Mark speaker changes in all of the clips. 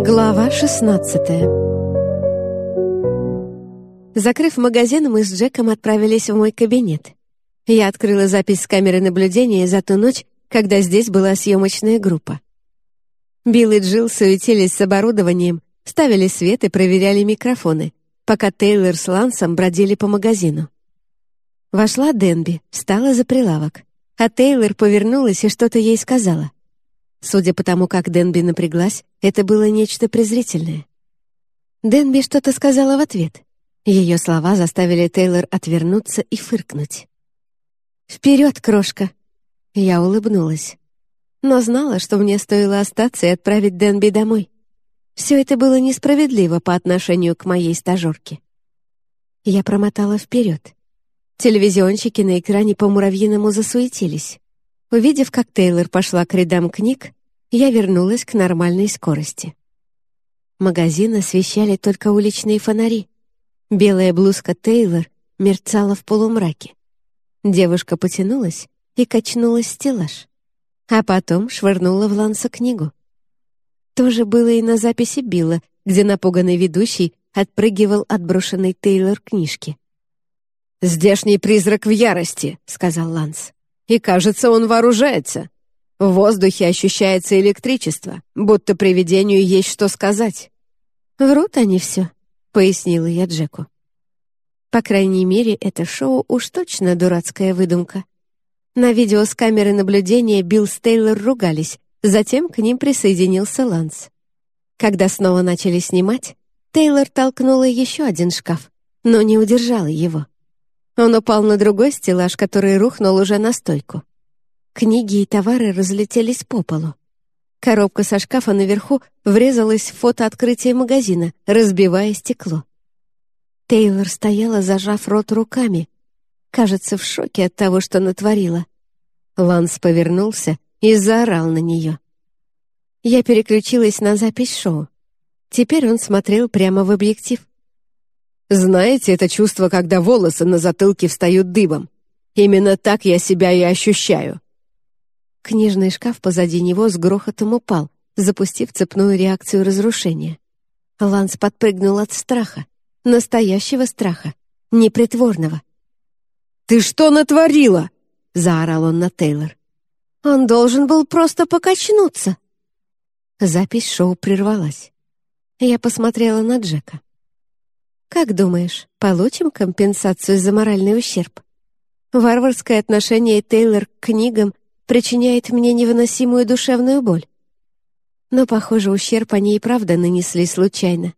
Speaker 1: Глава 16 Закрыв магазин, мы с Джеком отправились в мой кабинет. Я открыла запись с камеры наблюдения за ту ночь, когда здесь была съемочная группа. Билл и Джилл суетились с оборудованием, ставили свет и проверяли микрофоны, пока Тейлор с Лансом бродили по магазину. Вошла Денби, встала за прилавок, а Тейлор повернулась и что-то ей сказала. Судя по тому, как Денби напряглась, это было нечто презрительное. Денби что-то сказала в ответ. Ее слова заставили Тейлор отвернуться и фыркнуть. «Вперед, крошка!» Я улыбнулась. Но знала, что мне стоило остаться и отправить Денби домой. Все это было несправедливо по отношению к моей стажерке. Я промотала вперед. Телевизионщики на экране по-муравьиному засуетились. Увидев, как Тейлор пошла к рядам книг, я вернулась к нормальной скорости. Магазин освещали только уличные фонари. Белая блузка Тейлор мерцала в полумраке. Девушка потянулась и качнула стеллаж, а потом швырнула в Ланса книгу. То же было и на записи Билла, где напуганный ведущий отпрыгивал от брошенной Тейлор книжки.
Speaker 2: «Здешний призрак в ярости», — сказал Ланс. И кажется, он вооружается. В воздухе ощущается электричество, будто привидению есть что сказать.
Speaker 1: «Врут они все», — пояснила я Джеку. По крайней мере, это шоу уж точно дурацкая выдумка. На видео с камеры наблюдения Билл с Тейлор ругались, затем к ним присоединился Ланс. Когда снова начали снимать, Тейлор толкнула еще один шкаф, но не удержала его. Он упал на другой стеллаж, который рухнул уже на стойку. Книги и товары разлетелись по полу. Коробка со шкафа наверху врезалась в фото открытия магазина, разбивая стекло. Тейлор стояла, зажав рот руками. Кажется, в шоке от того, что натворила. Ланс повернулся и заорал на нее. Я переключилась на запись шоу. Теперь он смотрел прямо в объектив.
Speaker 2: Знаете это чувство, когда волосы на затылке встают дыбом? Именно так я себя и ощущаю».
Speaker 1: Книжный шкаф позади него с грохотом упал, запустив цепную реакцию разрушения. Ланс подпрыгнул от страха. Настоящего страха, непритворного.
Speaker 2: «Ты что натворила?»
Speaker 1: — заорал он на Тейлор. «Он должен был просто покачнуться». Запись шоу прервалась. Я посмотрела на Джека. Как думаешь, получим компенсацию за моральный ущерб? Варварское отношение Тейлор к книгам причиняет мне невыносимую душевную боль. Но, похоже, ущерб они и правда нанесли случайно.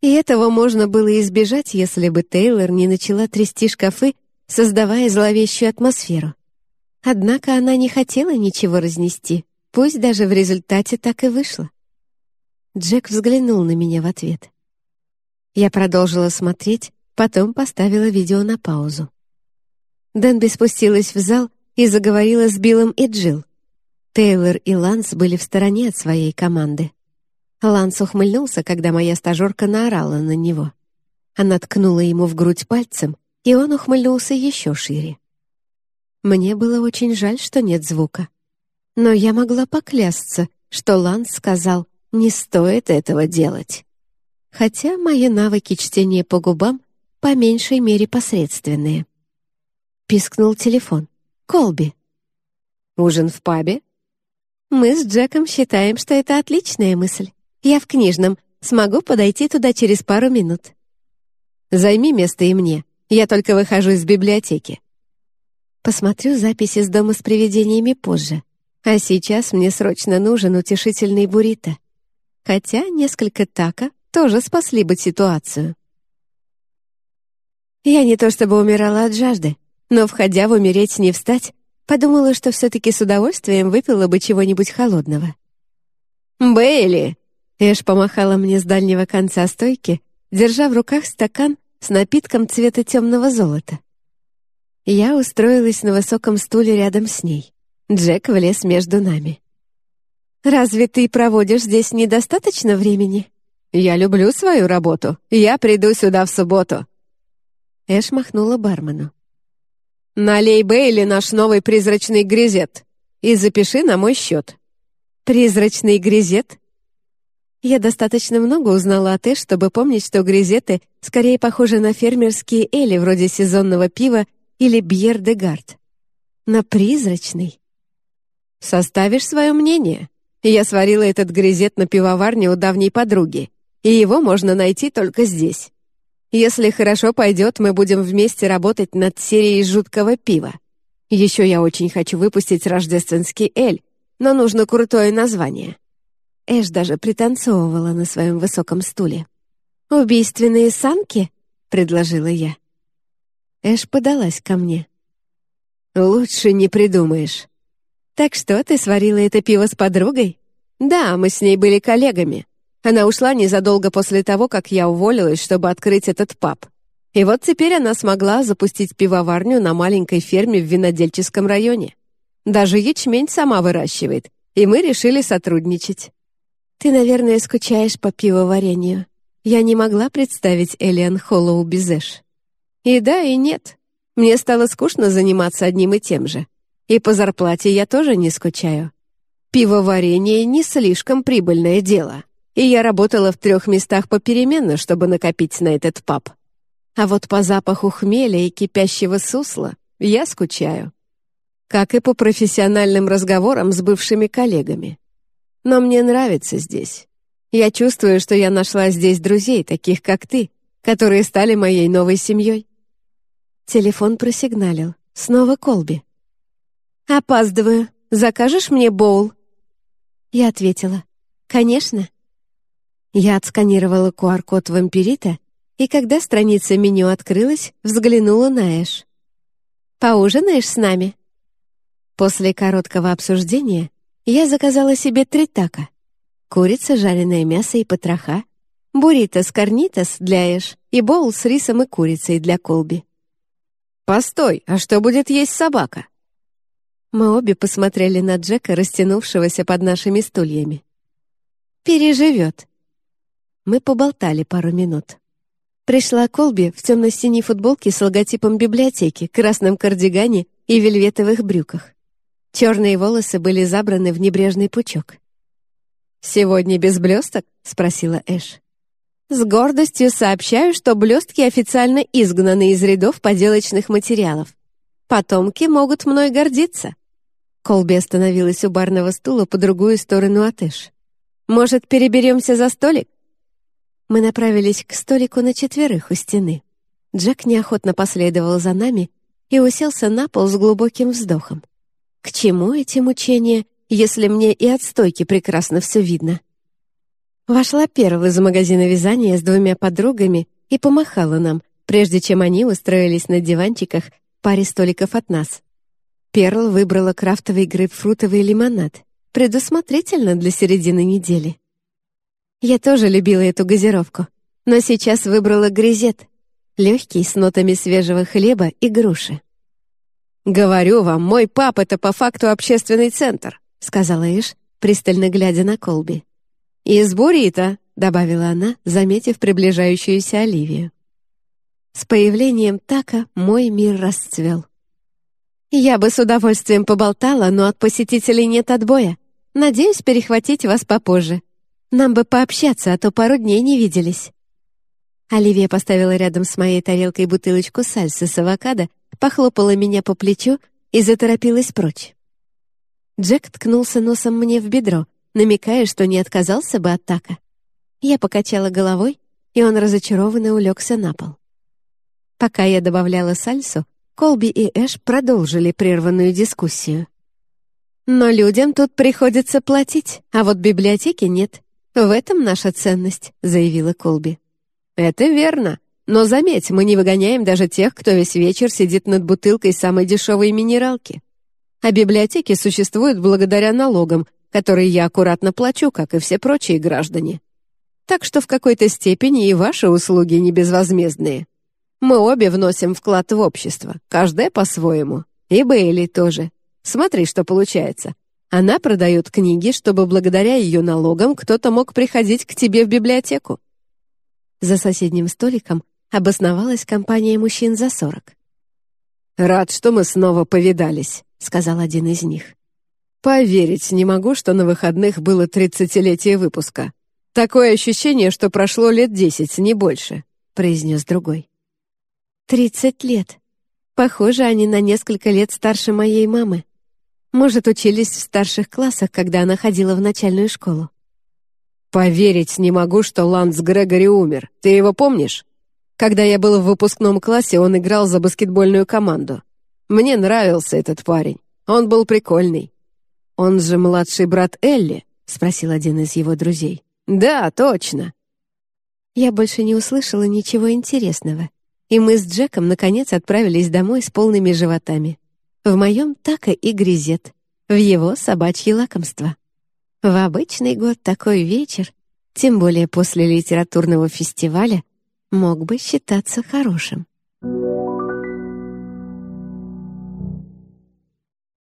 Speaker 1: И этого можно было избежать, если бы Тейлор не начала трясти шкафы, создавая зловещую атмосферу. Однако она не хотела ничего разнести, пусть даже в результате так и вышло. Джек взглянул на меня в ответ. Я продолжила смотреть, потом поставила видео на паузу. Дэнби спустилась в зал и заговорила с Биллом и Джилл. Тейлор и Ланс были в стороне от своей команды. Ланс ухмыльнулся, когда моя стажерка наорала на него. Она ткнула ему в грудь пальцем, и он ухмыльнулся еще шире. Мне было очень жаль, что нет звука. Но я могла поклясться, что Ланс сказал «не стоит этого делать» хотя мои навыки чтения по губам по меньшей мере посредственные. Пискнул телефон. Колби.
Speaker 2: «Ужин в пабе?»
Speaker 1: Мы с Джеком считаем, что это отличная мысль. Я в книжном, смогу подойти туда через пару минут.
Speaker 2: Займи место и мне. Я только выхожу из библиотеки.
Speaker 1: Посмотрю записи с дома с привидениями позже. А сейчас мне срочно нужен утешительный буррито. Хотя несколько така тоже спасли бы ситуацию. Я не то чтобы умирала от жажды, но, входя в «Умереть, не встать», подумала, что все-таки с удовольствием выпила бы чего-нибудь холодного.
Speaker 2: «Бейли!»
Speaker 1: Эш помахала мне с дальнего конца стойки, держа в руках стакан с напитком цвета темного золота. Я устроилась на высоком стуле рядом с ней. Джек влез между нами. «Разве ты проводишь здесь недостаточно времени?»
Speaker 2: «Я люблю свою работу. Я приду сюда в субботу».
Speaker 1: Эш махнула бармену.
Speaker 2: «Налей Бейли наш новый призрачный грезет и запиши на мой счет».
Speaker 1: «Призрачный грезет?» Я достаточно много узнала о Тэш, чтобы помнить, что грезеты скорее похожи на фермерские эли вроде сезонного пива или бьер де гард. На призрачный. Составишь свое мнение. Я сварила этот грезет на пивоварне у давней подруги, и его можно найти только здесь. Если хорошо пойдет, мы будем вместе работать над серией жуткого пива. Еще я очень хочу выпустить рождественский эль, но нужно крутое название. Эш даже пританцовывала на своем высоком стуле. «Убийственные санки?» — предложила я. Эш подалась ко мне. «Лучше не придумаешь». «Так что, ты сварила это пиво с подругой?» «Да, мы с ней были коллегами. Она ушла незадолго после того, как я уволилась, чтобы открыть этот паб. И вот теперь она смогла запустить пивоварню на маленькой ферме в винодельческом районе. Даже ячмень сама выращивает, и мы решили сотрудничать. Ты, наверное, скучаешь по пивоварению. Я не могла представить Элиан Холлоу без Эш. И да, и нет. Мне стало скучно заниматься одним и тем же. И по зарплате я тоже не скучаю. Пивоварение не слишком прибыльное дело. И я работала в трех местах попеременно, чтобы накопить на этот паб. А вот по запаху хмеля и кипящего сусла я скучаю. Как и по профессиональным разговорам с бывшими коллегами. Но мне нравится здесь. Я чувствую, что я нашла здесь друзей, таких как ты, которые стали моей новой семьей. Телефон просигналил. Снова Колби. «Опаздываю. Закажешь мне боул?» Я ответила. «Конечно». Я отсканировала QR-код вампирита, и когда страница меню открылась, взглянула на Эш. «Поужинаешь с нами?» После короткого обсуждения я заказала себе три така. Курица, жареное мясо и потроха, буррито с карнитос для Эш и боул с рисом и курицей для Колби. «Постой, а что будет есть собака?» Мы обе посмотрели на Джека, растянувшегося под нашими стульями. «Переживет». Мы поболтали пару минут. Пришла Колби в темно-синей футболке с логотипом библиотеки, красном кардигане и вельветовых брюках. Черные волосы были забраны в небрежный пучок. «Сегодня без блесток?» — спросила Эш. «С гордостью сообщаю, что блестки официально изгнаны из рядов поделочных материалов. Потомки могут мной гордиться». Колби остановилась у барного стула по другую сторону от Эш. «Может, переберемся за столик?» Мы направились к столику на четверых у стены. Джек неохотно последовал за нами и уселся на пол с глубоким вздохом. К чему эти мучения, если мне и от стойки прекрасно все видно? Вошла первая из магазина вязания с двумя подругами и помахала нам, прежде чем они устроились на диванчиках паре столиков от нас. Перл выбрала крафтовый грейпфрутовый лимонад, предусмотрительно для середины недели. Я тоже любила эту газировку, но сейчас выбрала грезет, легкий, с нотами свежего хлеба и груши. «Говорю вам, мой пап — это по факту общественный центр», — сказала Иш, пристально глядя на Колби. «Из буррито», — добавила она, заметив приближающуюся Оливию. С появлением Така мой мир расцвел. «Я бы с удовольствием поболтала, но от посетителей нет отбоя. Надеюсь перехватить вас попозже. Нам бы пообщаться, а то пару дней не виделись». Оливия поставила рядом с моей тарелкой бутылочку сальсы с авокадо похлопала меня по плечу и заторопилась прочь. Джек ткнулся носом мне в бедро, намекая, что не отказался бы от така. Я покачала головой, и он разочарованно улегся на пол. Пока я добавляла сальсу, Колби и Эш продолжили прерванную дискуссию. «Но людям тут приходится платить, а вот библиотеки нет. В этом наша ценность», — заявила Колби. «Это верно», но заметь, мы не выгоняем даже тех, кто весь вечер сидит над бутылкой самой дешевой минералки. А библиотеки существуют благодаря налогам, которые я аккуратно плачу, как и все прочие граждане. Так что в какой-то степени и ваши услуги не безвозмездные. Мы обе вносим вклад в общество, каждая по-своему. И Бейли тоже. Смотри, что получается. Она продает книги, чтобы благодаря ее налогам кто-то мог приходить к тебе в библиотеку. За соседним столиком обосновалась компания мужчин за сорок. «Рад, что мы снова повидались», — сказал один из них. «Поверить не могу, что на выходных было тридцатилетие выпуска.
Speaker 2: «Такое ощущение, что прошло лет десять, не больше», — произнес другой.
Speaker 1: «Тридцать лет. Похоже, они на несколько лет старше моей мамы. Может, учились в старших классах, когда она ходила в начальную школу».
Speaker 2: «Поверить не могу, что Ланс Грегори умер. Ты его помнишь? Когда я был в выпускном классе, он играл за баскетбольную команду. Мне нравился этот парень. Он был прикольный. Он же младший брат Элли?» — спросил один из его друзей. «Да, точно».
Speaker 1: Я больше не услышала ничего интересного, и мы с Джеком наконец отправились домой с полными животами. В моем Така и Гризет, в его собачье лакомство. В обычный год такой вечер, тем более после литературного фестиваля, мог бы считаться хорошим.